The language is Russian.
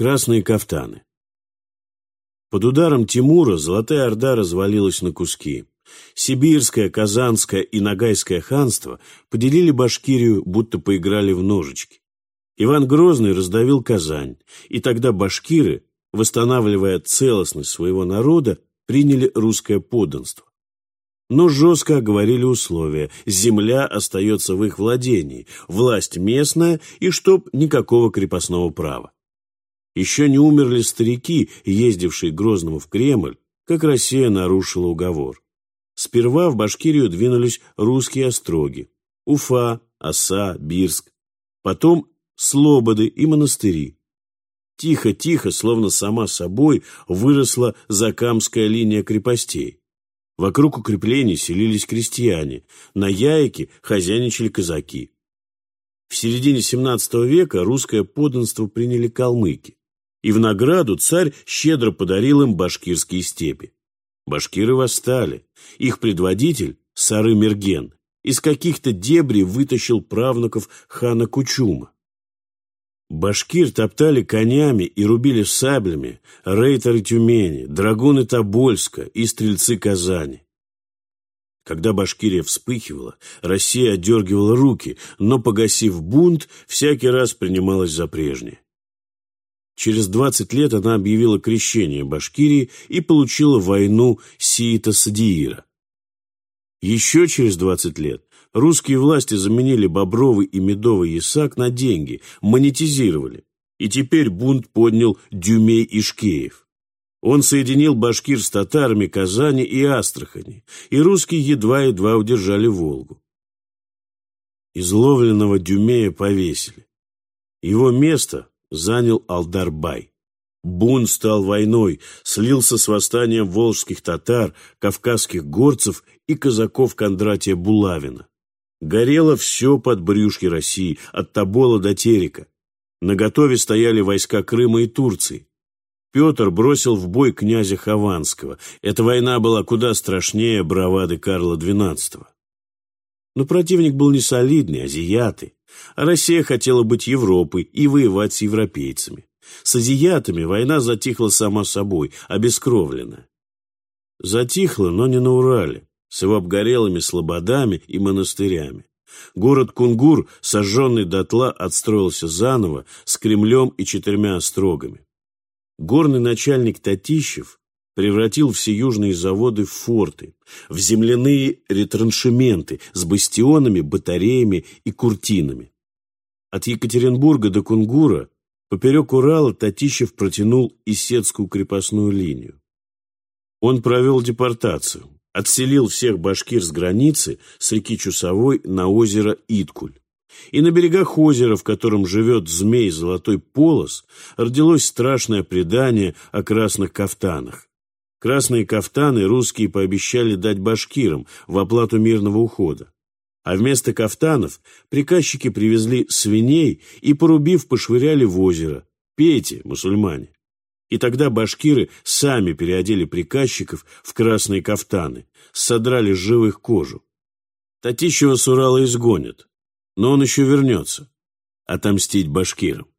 Красные кафтаны. Под ударом Тимура Золотая Орда развалилась на куски. Сибирское, Казанское и Ногайское ханство поделили Башкирию, будто поиграли в ножички. Иван Грозный раздавил Казань, и тогда башкиры, восстанавливая целостность своего народа, приняли русское подданство. Но жестко оговорили условия. Земля остается в их владении, власть местная и чтоб никакого крепостного права. Еще не умерли старики, ездившие Грозному в Кремль, как Россия нарушила уговор. Сперва в Башкирию двинулись русские остроги – Уфа, Оса, Бирск. Потом Слободы и монастыри. Тихо-тихо, словно сама собой, выросла Закамская линия крепостей. Вокруг укреплений селились крестьяне, на Яйке хозяйничали казаки. В середине XVII века русское подданство приняли калмыки и в награду царь щедро подарил им башкирские степи. Башкиры восстали. Их предводитель, Сары Мерген, из каких-то дебрей вытащил правнуков хана Кучума. Башкир топтали конями и рубили саблями рейтеры Тюмени, драгуны Тобольска и стрельцы Казани. Когда Башкирия вспыхивала, Россия отдергивала руки, но, погасив бунт, всякий раз принималась за прежнее. Через 20 лет она объявила крещение Башкирии и получила войну Сиита-Садиира. Еще через 20 лет русские власти заменили бобровый и медовый ясак на деньги, монетизировали. И теперь бунт поднял Дюмей Ишкеев. Он соединил башкир с татарами Казани и Астрахани, и русские едва-едва удержали Волгу. Изловленного Дюмея повесили. Его место занял Алдарбай. Бун стал войной, слился с восстанием волжских татар, кавказских горцев и казаков Кондратия Булавина. Горело все под брюшки России, от Тобола до Терека. На готове стояли войска Крыма и Турции. Петр бросил в бой князя Хованского. Эта война была куда страшнее бравады Карла XII. Но противник был не солидный, азиаты. А Россия хотела быть Европой и воевать с европейцами. С азиатами война затихла сама собой, обескровлена. Затихла, но не на Урале, с его обгорелыми слободами и монастырями. Город Кунгур, сожженный дотла, отстроился заново с Кремлем и четырьмя острогами. Горный начальник Татищев превратил все южные заводы в форты, в земляные ретраншементы с бастионами, батареями и куртинами. От Екатеринбурга до Кунгура поперек Урала Татищев протянул Исетскую крепостную линию. Он провел депортацию, отселил всех башкир с границы с реки Чусовой на озеро Иткуль. И на берегах озера, в котором живет змей Золотой Полос, родилось страшное предание о красных кафтанах. Красные кафтаны русские пообещали дать башкирам в оплату мирного ухода. А вместо кафтанов приказчики привезли свиней и, порубив, пошвыряли в озеро. Пейте, мусульмане. И тогда башкиры сами переодели приказчиков в красные кафтаны, содрали с живых кожу. Татищева с Урала изгонят, но он еще вернется отомстить башкирам.